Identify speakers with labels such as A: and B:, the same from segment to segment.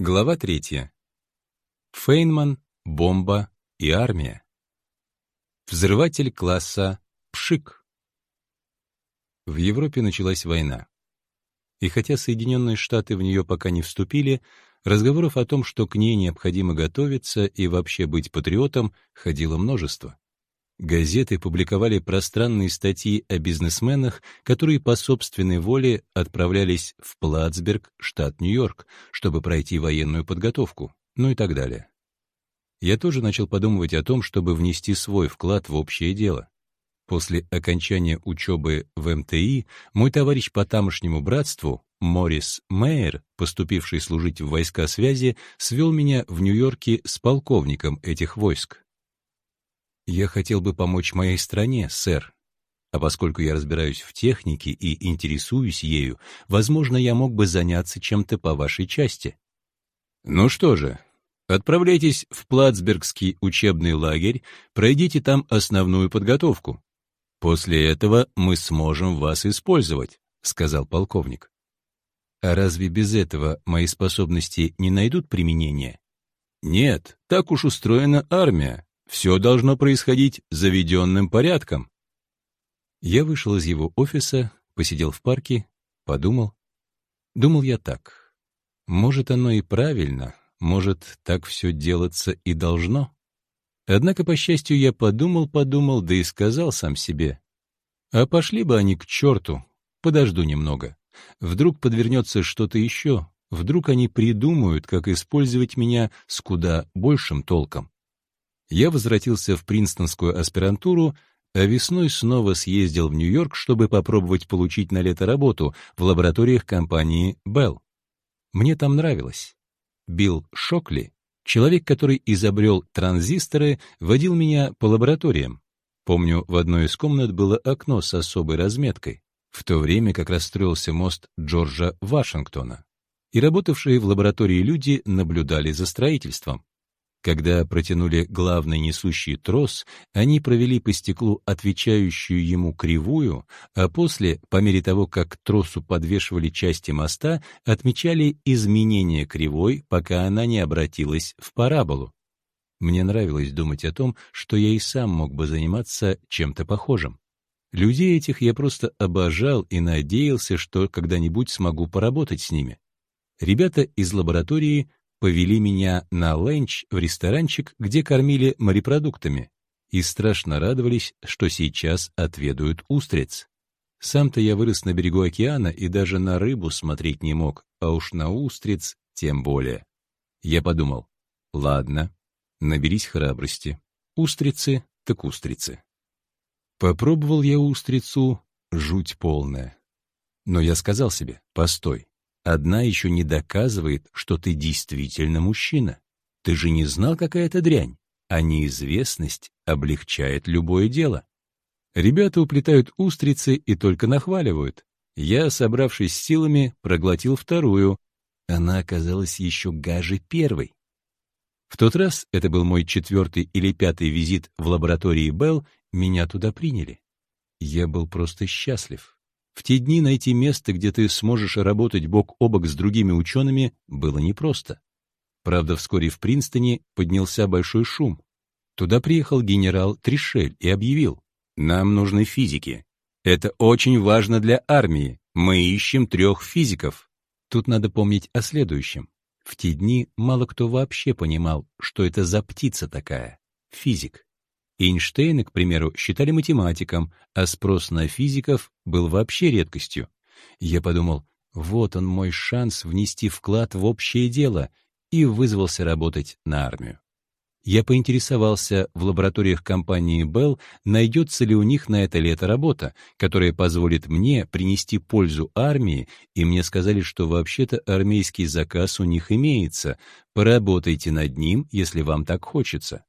A: Глава третья. Фейнман, бомба и армия. Взрыватель класса «Пшик». В Европе началась война. И хотя Соединенные Штаты в нее пока не вступили, разговоров о том, что к ней необходимо готовиться и вообще быть патриотом, ходило множество. Газеты публиковали пространные статьи о бизнесменах, которые по собственной воле отправлялись в Плацберг, штат Нью-Йорк, чтобы пройти военную подготовку, ну и так далее. Я тоже начал подумывать о том, чтобы внести свой вклад в общее дело. После окончания учебы в МТИ мой товарищ по тамошнему братству, Морис Мейер, поступивший служить в войска связи, свел меня в Нью-Йорке с полковником этих войск. «Я хотел бы помочь моей стране, сэр. А поскольку я разбираюсь в технике и интересуюсь ею, возможно, я мог бы заняться чем-то по вашей части». «Ну что же, отправляйтесь в Плацбергский учебный лагерь, пройдите там основную подготовку. После этого мы сможем вас использовать», — сказал полковник. «А разве без этого мои способности не найдут применения?» «Нет, так уж устроена армия. Все должно происходить заведенным порядком. Я вышел из его офиса, посидел в парке, подумал. Думал я так. Может, оно и правильно, может, так все делаться и должно. Однако, по счастью, я подумал-подумал, да и сказал сам себе. А пошли бы они к черту, подожду немного. Вдруг подвернется что-то еще, вдруг они придумают, как использовать меня с куда большим толком я возвратился в Принстонскую аспирантуру, а весной снова съездил в Нью-Йорк, чтобы попробовать получить на лето работу в лабораториях компании Bell. Мне там нравилось. Билл Шокли, человек, который изобрел транзисторы, водил меня по лабораториям. Помню, в одной из комнат было окно с особой разметкой. В то время как расстроился мост Джорджа Вашингтона. И работавшие в лаборатории люди наблюдали за строительством. Когда протянули главный несущий трос, они провели по стеклу отвечающую ему кривую, а после, по мере того, как к тросу подвешивали части моста, отмечали изменение кривой, пока она не обратилась в параболу. Мне нравилось думать о том, что я и сам мог бы заниматься чем-то похожим. Людей этих я просто обожал и надеялся, что когда-нибудь смогу поработать с ними. Ребята из лаборатории повели меня на ленч в ресторанчик, где кормили морепродуктами, и страшно радовались, что сейчас отведают устриц. Сам-то я вырос на берегу океана и даже на рыбу смотреть не мог, а уж на устриц тем более. Я подумал, ладно, наберись храбрости. Устрицы так устрицы. Попробовал я устрицу, жуть полная. Но я сказал себе, постой, одна еще не доказывает, что ты действительно мужчина. Ты же не знал, какая это дрянь, а неизвестность облегчает любое дело. Ребята уплетают устрицы и только нахваливают. Я, собравшись с силами, проглотил вторую. Она оказалась еще гаже первой. В тот раз, это был мой четвертый или пятый визит в лаборатории Белл, меня туда приняли. Я был просто счастлив. В те дни найти место, где ты сможешь работать бок о бок с другими учеными, было непросто. Правда, вскоре в Принстоне поднялся большой шум. Туда приехал генерал Тришель и объявил, «Нам нужны физики. Это очень важно для армии. Мы ищем трех физиков». Тут надо помнить о следующем. В те дни мало кто вообще понимал, что это за птица такая — физик. Эйнштейна, к примеру, считали математиком, а спрос на физиков был вообще редкостью. Я подумал, вот он мой шанс внести вклад в общее дело, и вызвался работать на армию. Я поинтересовался в лабораториях компании Bell, найдется ли у них на это лето работа, которая позволит мне принести пользу армии, и мне сказали, что вообще-то армейский заказ у них имеется, поработайте над ним, если вам так хочется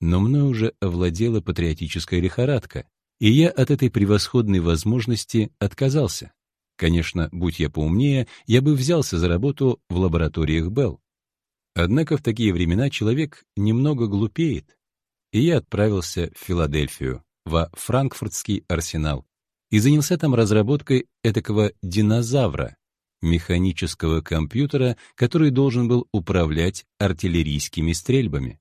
A: но мной уже овладела патриотическая лихорадка, и я от этой превосходной возможности отказался. Конечно, будь я поумнее, я бы взялся за работу в лабораториях Белл. Однако в такие времена человек немного глупеет, и я отправился в Филадельфию, во Франкфуртский арсенал, и занялся там разработкой этакого динозавра, механического компьютера, который должен был управлять артиллерийскими стрельбами.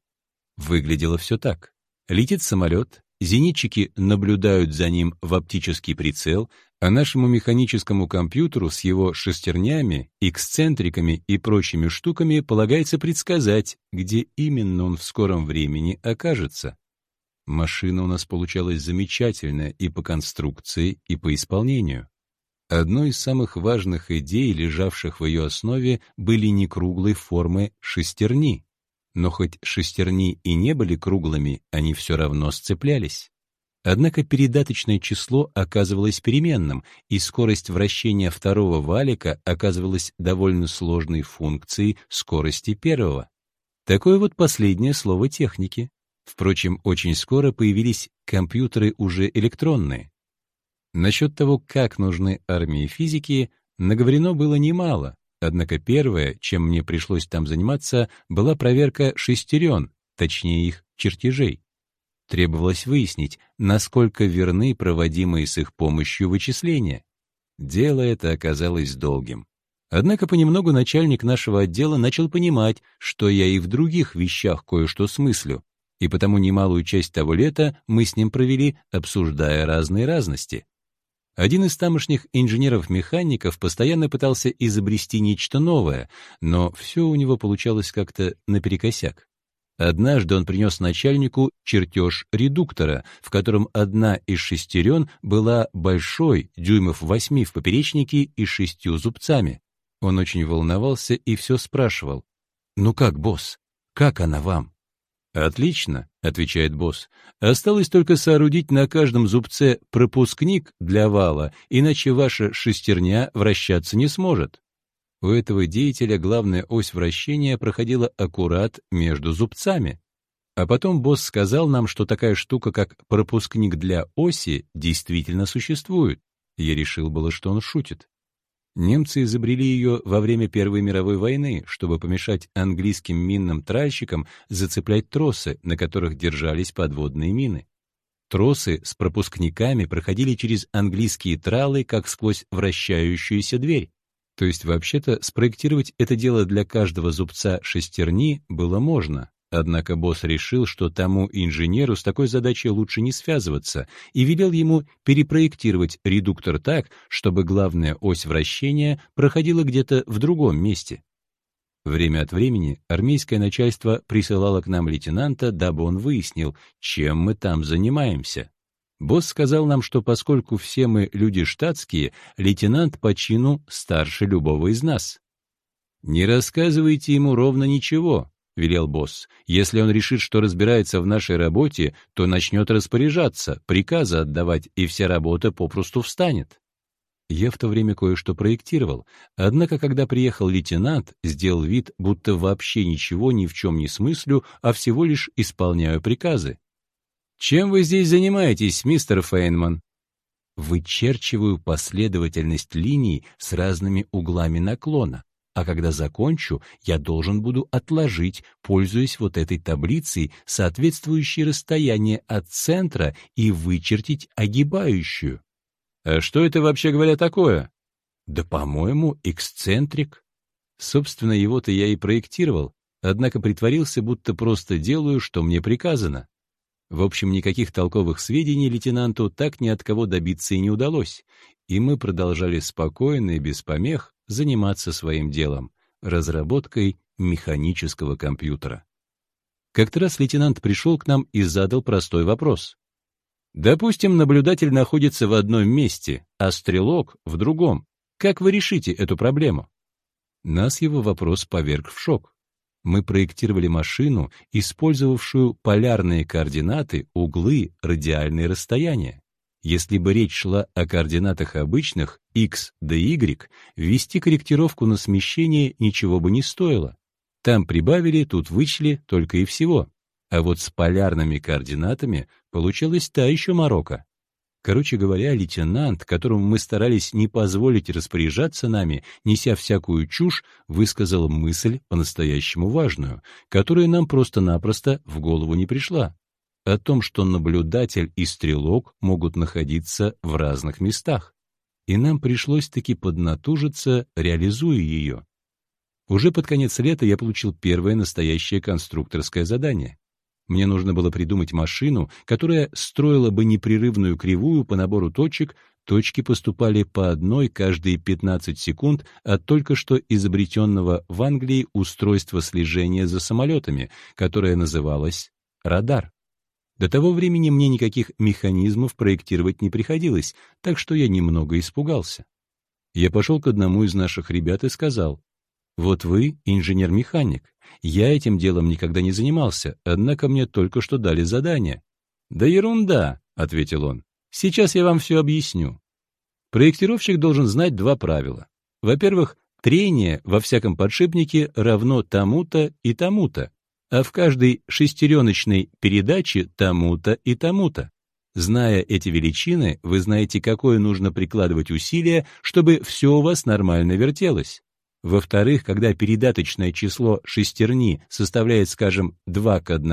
A: Выглядело все так. Летит самолет, зенитчики наблюдают за ним в оптический прицел, а нашему механическому компьютеру с его шестернями, эксцентриками и прочими штуками полагается предсказать, где именно он в скором времени окажется. Машина у нас получалась замечательная и по конструкции, и по исполнению. Одной из самых важных идей, лежавших в ее основе, были не круглой формы шестерни. Но хоть шестерни и не были круглыми, они все равно сцеплялись. Однако передаточное число оказывалось переменным, и скорость вращения второго валика оказывалась довольно сложной функцией скорости первого. Такое вот последнее слово техники. Впрочем, очень скоро появились компьютеры уже электронные. Насчет того, как нужны армии физики, наговорено было немало, однако первое, чем мне пришлось там заниматься, была проверка шестерен, точнее их чертежей. Требовалось выяснить, насколько верны проводимые с их помощью вычисления. Дело это оказалось долгим. Однако понемногу начальник нашего отдела начал понимать, что я и в других вещах кое-что смыслю, и потому немалую часть того лета мы с ним провели, обсуждая разные разности. Один из тамошних инженеров-механиков постоянно пытался изобрести нечто новое, но все у него получалось как-то наперекосяк. Однажды он принес начальнику чертеж редуктора, в котором одна из шестерен была большой, дюймов восьми в поперечнике и шестью зубцами. Он очень волновался и все спрашивал. «Ну как, босс, как она вам?» «Отлично», — отвечает босс. «Осталось только соорудить на каждом зубце пропускник для вала, иначе ваша шестерня вращаться не сможет». У этого деятеля главная ось вращения проходила аккурат между зубцами. А потом босс сказал нам, что такая штука, как пропускник для оси, действительно существует. Я решил было, что он шутит. Немцы изобрели ее во время Первой мировой войны, чтобы помешать английским минным тральщикам зацеплять тросы, на которых держались подводные мины. Тросы с пропускниками проходили через английские тралы, как сквозь вращающуюся дверь. То есть, вообще-то, спроектировать это дело для каждого зубца шестерни было можно, Однако босс решил, что тому инженеру с такой задачей лучше не связываться, и велел ему перепроектировать редуктор так, чтобы главная ось вращения проходила где-то в другом месте. Время от времени армейское начальство присылало к нам лейтенанта, дабы он выяснил, чем мы там занимаемся. Босс сказал нам, что поскольку все мы люди штатские, лейтенант по чину старше любого из нас. «Не рассказывайте ему ровно ничего», — велел босс. «Если он решит, что разбирается в нашей работе, то начнет распоряжаться, приказы отдавать, и вся работа попросту встанет». Я в то время кое-что проектировал, однако, когда приехал лейтенант, сделал вид, будто вообще ничего ни в чем не смыслю, а всего лишь исполняю приказы. «Чем вы здесь занимаетесь, мистер Фейнман?» Вычерчиваю последовательность линий с разными углами наклона а когда закончу, я должен буду отложить, пользуясь вот этой таблицей, соответствующее расстояние от центра и вычертить огибающую. А что это вообще говоря такое? Да, по-моему, эксцентрик. Собственно, его-то я и проектировал, однако притворился, будто просто делаю, что мне приказано. В общем, никаких толковых сведений лейтенанту так ни от кого добиться и не удалось, и мы продолжали спокойно и без помех заниматься своим делом — разработкой механического компьютера. Как-то раз лейтенант пришел к нам и задал простой вопрос. Допустим, наблюдатель находится в одном месте, а стрелок — в другом. Как вы решите эту проблему? Нас его вопрос поверг в шок. Мы проектировали машину, использовавшую полярные координаты, углы, радиальные расстояния. Если бы речь шла о координатах обычных, x да y, ввести корректировку на смещение ничего бы не стоило. Там прибавили, тут вычли, только и всего. А вот с полярными координатами получилась та еще морока. Короче говоря, лейтенант, которому мы старались не позволить распоряжаться нами, неся всякую чушь, высказал мысль по-настоящему важную, которая нам просто-напросто в голову не пришла о том, что наблюдатель и стрелок могут находиться в разных местах. и нам пришлось-таки поднатужиться, реализуя ее. Уже под конец лета я получил первое настоящее конструкторское задание. Мне нужно было придумать машину, которая строила бы непрерывную кривую по набору точек, точки поступали по одной каждые 15 секунд от только что изобретенного в Англии устройства слежения за самолетами, которое называлось радар. До того времени мне никаких механизмов проектировать не приходилось, так что я немного испугался. Я пошел к одному из наших ребят и сказал, «Вот вы инженер-механик. Я этим делом никогда не занимался, однако мне только что дали задание». «Да ерунда», — ответил он. «Сейчас я вам все объясню. Проектировщик должен знать два правила. Во-первых, трение во всяком подшипнике равно тому-то и тому-то, а в каждой шестереночной передаче тому-то и тому-то. Зная эти величины, вы знаете, какое нужно прикладывать усилие, чтобы все у вас нормально вертелось. Во-вторых, когда передаточное число шестерни составляет, скажем, 2 к 1,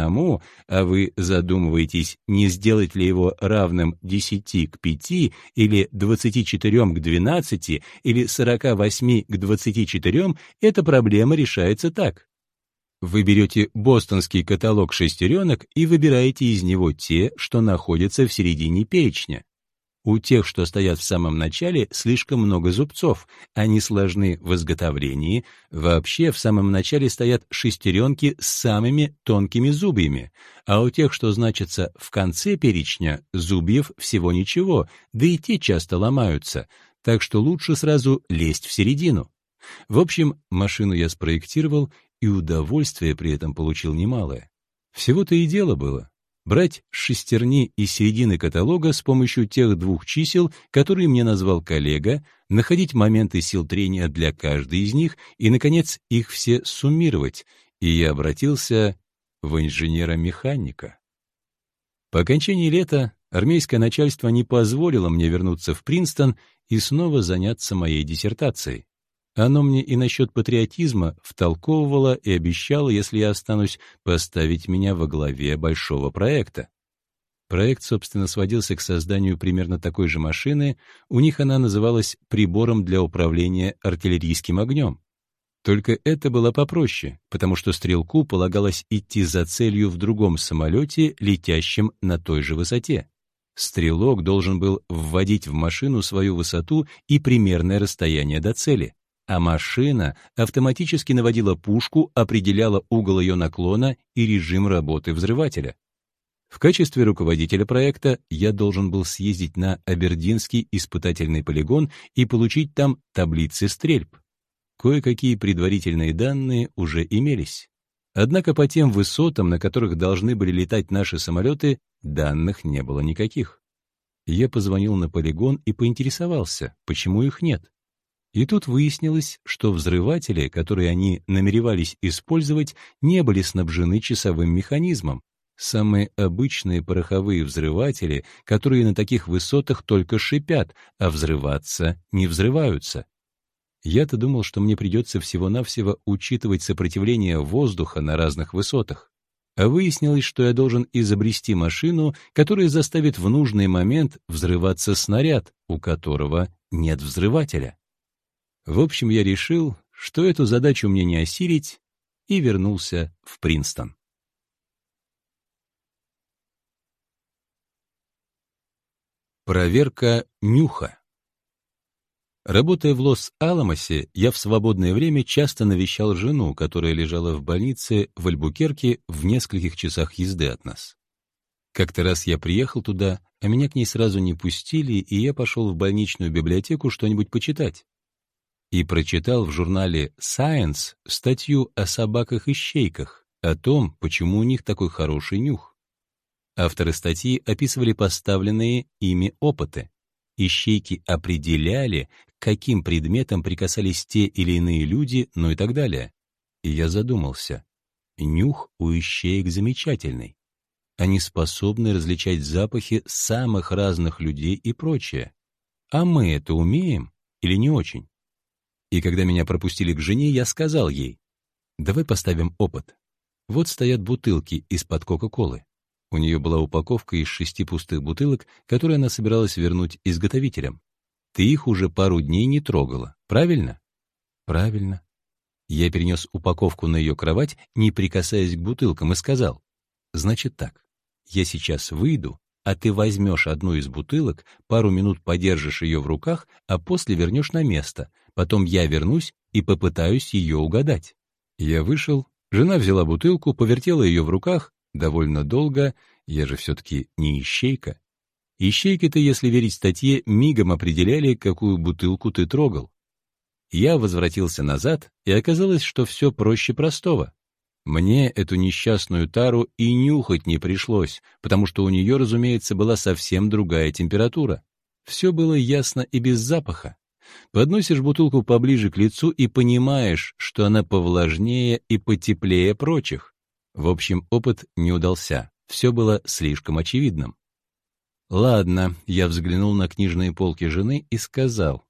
A: а вы задумываетесь, не сделать ли его равным 10 к 5 или 24 к 12 или 48 к 24, эта проблема решается так. Вы берете бостонский каталог шестеренок и выбираете из него те, что находятся в середине перечня. У тех, что стоят в самом начале, слишком много зубцов, они сложны в изготовлении. Вообще, в самом начале стоят шестеренки с самыми тонкими зубьями, а у тех, что значатся в конце перечня, зубьев всего ничего, да и те часто ломаются, так что лучше сразу лезть в середину. В общем, машину я спроектировал и удовольствие при этом получил немалое. Всего-то и дело было. Брать шестерни из середины каталога с помощью тех двух чисел, которые мне назвал коллега, находить моменты сил трения для каждой из них и, наконец, их все суммировать, и я обратился в инженера-механика. По окончании лета армейское начальство не позволило мне вернуться в Принстон и снова заняться моей диссертацией. Оно мне и насчет патриотизма втолковывало и обещало, если я останусь, поставить меня во главе большого проекта. Проект, собственно, сводился к созданию примерно такой же машины, у них она называлась «прибором для управления артиллерийским огнем». Только это было попроще, потому что стрелку полагалось идти за целью в другом самолете, летящем на той же высоте. Стрелок должен был вводить в машину свою высоту и примерное расстояние до цели а машина автоматически наводила пушку, определяла угол ее наклона и режим работы взрывателя. В качестве руководителя проекта я должен был съездить на Абердинский испытательный полигон и получить там таблицы стрельб. Кое-какие предварительные данные уже имелись. Однако по тем высотам, на которых должны были летать наши самолеты, данных не было никаких. Я позвонил на полигон и поинтересовался, почему их нет. И тут выяснилось, что взрыватели, которые они намеревались использовать, не были снабжены часовым механизмом. Самые обычные пороховые взрыватели, которые на таких высотах только шипят, а взрываться не взрываются. Я-то думал, что мне придется всего-навсего учитывать сопротивление воздуха на разных высотах. А выяснилось, что я должен изобрести машину, которая заставит в нужный момент взрываться снаряд, у которого нет взрывателя. В общем, я решил, что эту задачу мне не осилить, и вернулся в Принстон. Проверка нюха. Работая в Лос-Аламосе, я в свободное время часто навещал жену, которая лежала в больнице в Альбукерке в нескольких часах езды от нас. Как-то раз я приехал туда, а меня к ней сразу не пустили, и я пошел в больничную библиотеку что-нибудь почитать и прочитал в журнале Science статью о собаках-ищейках, о том, почему у них такой хороший нюх. Авторы статьи описывали поставленные ими опыты. Ищейки определяли, каким предметам прикасались те или иные люди, ну и так далее. И я задумался. Нюх у ищеек замечательный. Они способны различать запахи самых разных людей и прочее. А мы это умеем или не очень? И когда меня пропустили к жене, я сказал ей, «Давай поставим опыт. Вот стоят бутылки из-под Кока-Колы». У нее была упаковка из шести пустых бутылок, которые она собиралась вернуть изготовителям. Ты их уже пару дней не трогала, правильно? Правильно. Я перенес упаковку на ее кровать, не прикасаясь к бутылкам, и сказал, значит так, я сейчас выйду, а ты возьмешь одну из бутылок, пару минут подержишь ее в руках, а после вернешь на место. Потом я вернусь и попытаюсь ее угадать. Я вышел, жена взяла бутылку, повертела ее в руках, довольно долго, я же все-таки не ищейка. Ищейки-то, если верить статье, мигом определяли, какую бутылку ты трогал. Я возвратился назад, и оказалось, что все проще простого. Мне эту несчастную тару и нюхать не пришлось, потому что у нее, разумеется, была совсем другая температура. Все было ясно и без запаха. Подносишь бутылку поближе к лицу и понимаешь, что она повлажнее и потеплее прочих. В общем, опыт не удался. Все было слишком очевидным. Ладно, я взглянул на книжные полки жены и сказал.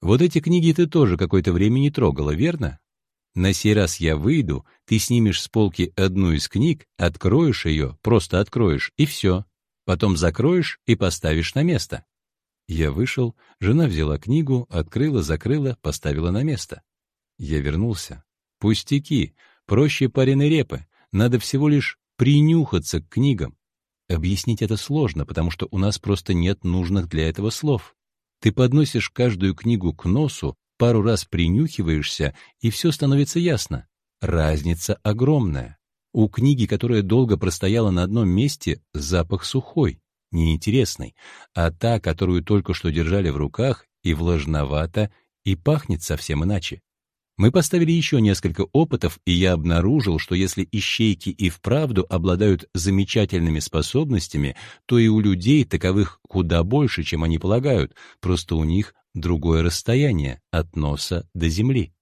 A: Вот эти книги ты тоже какое-то время не трогала, верно? На сей раз я выйду, ты снимешь с полки одну из книг, откроешь ее, просто откроешь, и все. Потом закроешь и поставишь на место. Я вышел, жена взяла книгу, открыла, закрыла, поставила на место. Я вернулся. Пустяки, проще пареной репы, надо всего лишь принюхаться к книгам. Объяснить это сложно, потому что у нас просто нет нужных для этого слов. Ты подносишь каждую книгу к носу, пару раз принюхиваешься, и все становится ясно. Разница огромная. У книги, которая долго простояла на одном месте, запах сухой, неинтересный, а та, которую только что держали в руках, и влажновато, и пахнет совсем иначе. Мы поставили еще несколько опытов, и я обнаружил, что если ищейки и вправду обладают замечательными способностями, то и у людей таковых куда больше, чем они полагают, просто у них другое расстояние от носа до земли.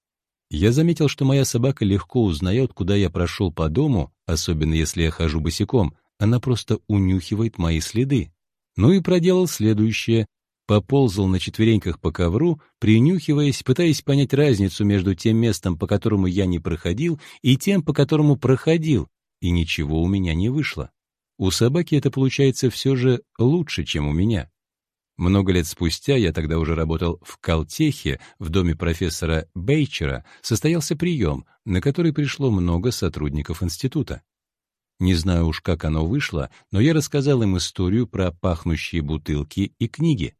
A: Я заметил, что моя собака легко узнает, куда я прошел по дому, особенно если я хожу босиком, она просто унюхивает мои следы. Ну и проделал следующее. Поползал на четвереньках по ковру, принюхиваясь, пытаясь понять разницу между тем местом, по которому я не проходил, и тем, по которому проходил, и ничего у меня не вышло. У собаки это получается все же лучше, чем у меня. Много лет спустя, я тогда уже работал в Калтехе, в доме профессора Бейчера, состоялся прием, на который пришло много сотрудников института. Не знаю уж, как оно вышло, но я рассказал им историю про пахнущие бутылки и книги.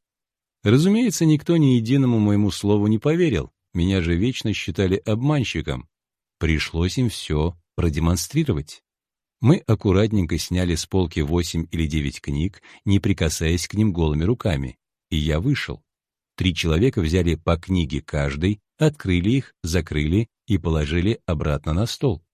A: Разумеется, никто ни единому моему слову не поверил, меня же вечно считали обманщиком. Пришлось им все продемонстрировать. Мы аккуратненько сняли с полки восемь или девять книг, не прикасаясь к ним голыми руками, и я вышел. Три человека взяли по книге каждый, открыли их, закрыли и положили обратно на стол.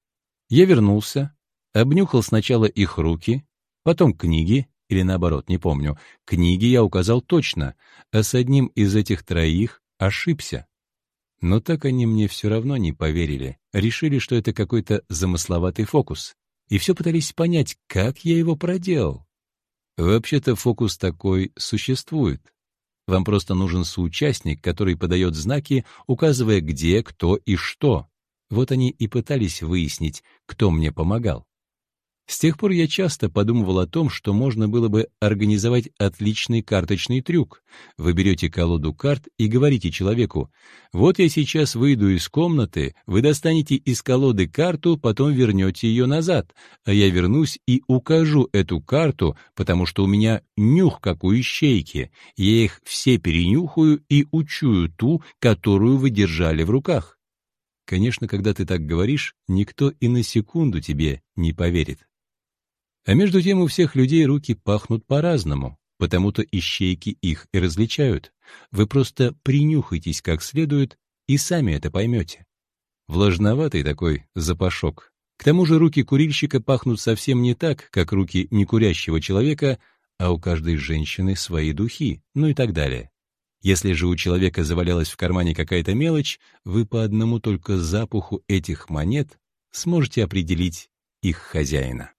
A: Я вернулся, обнюхал сначала их руки, потом книги, или наоборот, не помню. Книги я указал точно, а с одним из этих троих ошибся. Но так они мне все равно не поверили, решили, что это какой-то замысловатый фокус и все пытались понять, как я его проделал. Вообще-то фокус такой существует. Вам просто нужен соучастник, который подает знаки, указывая, где, кто и что. Вот они и пытались выяснить, кто мне помогал. С тех пор я часто подумывал о том, что можно было бы организовать отличный карточный трюк. Вы берете колоду карт и говорите человеку, «Вот я сейчас выйду из комнаты, вы достанете из колоды карту, потом вернете ее назад, а я вернусь и укажу эту карту, потому что у меня нюх, как у ищейки. Я их все перенюхаю и учую ту, которую вы держали в руках». Конечно, когда ты так говоришь, никто и на секунду тебе не поверит. А между тем у всех людей руки пахнут по-разному, потому-то ищейки их и различают. Вы просто принюхайтесь как следует и сами это поймете. Влажноватый такой запашок. К тому же руки курильщика пахнут совсем не так, как руки некурящего человека, а у каждой женщины свои духи, ну и так далее. Если же у человека завалялась в кармане какая-то мелочь, вы по одному только запаху этих монет сможете определить их хозяина.